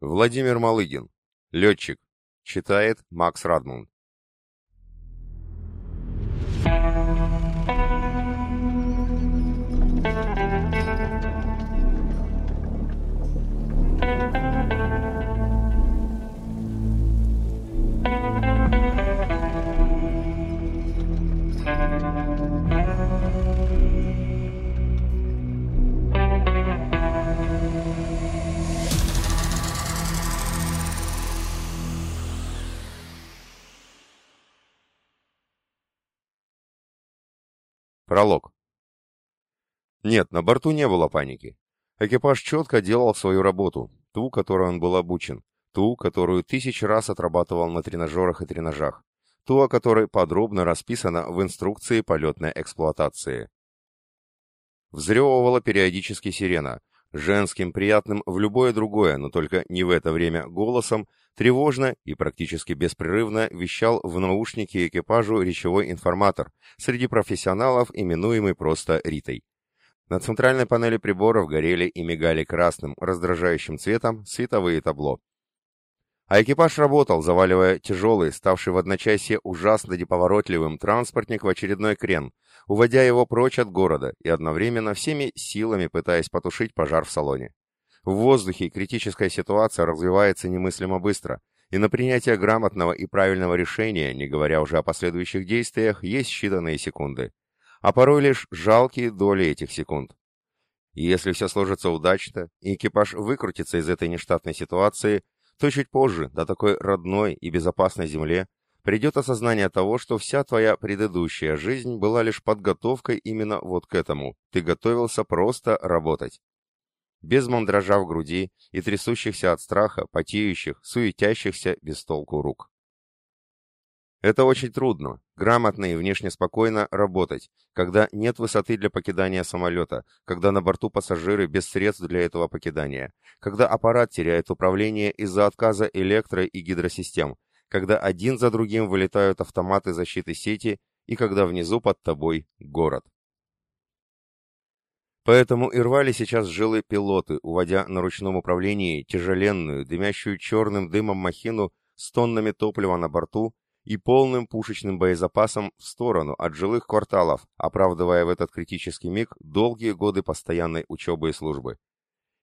Владимир Малыгин. Летчик. Читает Макс Радмунд. Пролог. Нет, на борту не было паники. Экипаж четко делал свою работу, ту, которой он был обучен, ту, которую тысячи раз отрабатывал на тренажерах и тренажах, ту, о которой подробно расписано в инструкции полетной эксплуатации. Взрёвывала периодически сирена, женским, приятным в любое другое, но только не в это время, голосом, тревожно и практически беспрерывно вещал в наушнике экипажу речевой информатор, среди профессионалов именуемый просто Ритой. На центральной панели приборов горели и мигали красным, раздражающим цветом световые табло. А экипаж работал, заваливая тяжелый, ставший в одночасье ужасно неповоротливым транспортник в очередной крен, уводя его прочь от города и одновременно всеми силами пытаясь потушить пожар в салоне. В воздухе критическая ситуация развивается немыслимо быстро, и на принятие грамотного и правильного решения, не говоря уже о последующих действиях, есть считанные секунды. А порой лишь жалкие доли этих секунд. И если все сложится удачно, и экипаж выкрутится из этой нештатной ситуации, то чуть позже, до такой родной и безопасной земле, придет осознание того, что вся твоя предыдущая жизнь была лишь подготовкой именно вот к этому. Ты готовился просто работать. Без мандража в груди и трясущихся от страха, потеющих, суетящихся без толку рук. Это очень трудно, грамотно и внешне спокойно работать, когда нет высоты для покидания самолета, когда на борту пассажиры без средств для этого покидания, когда аппарат теряет управление из-за отказа электро- и гидросистем, когда один за другим вылетают автоматы защиты сети и когда внизу под тобой город. Поэтому и рвали сейчас жилы пилоты, уводя на ручном управлении тяжеленную, дымящую черным дымом махину с тоннами топлива на борту и полным пушечным боезапасом в сторону от жилых кварталов, оправдывая в этот критический миг долгие годы постоянной учебы и службы.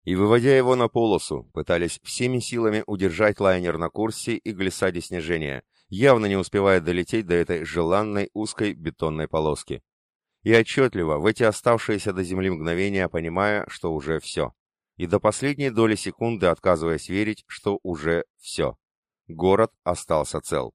И выводя его на полосу, пытались всеми силами удержать лайнер на курсе и глиссаде снижения, явно не успевая долететь до этой желанной узкой бетонной полоски. И отчетливо, в эти оставшиеся до земли мгновения, понимая, что уже все. И до последней доли секунды отказываясь верить, что уже все. Город остался цел.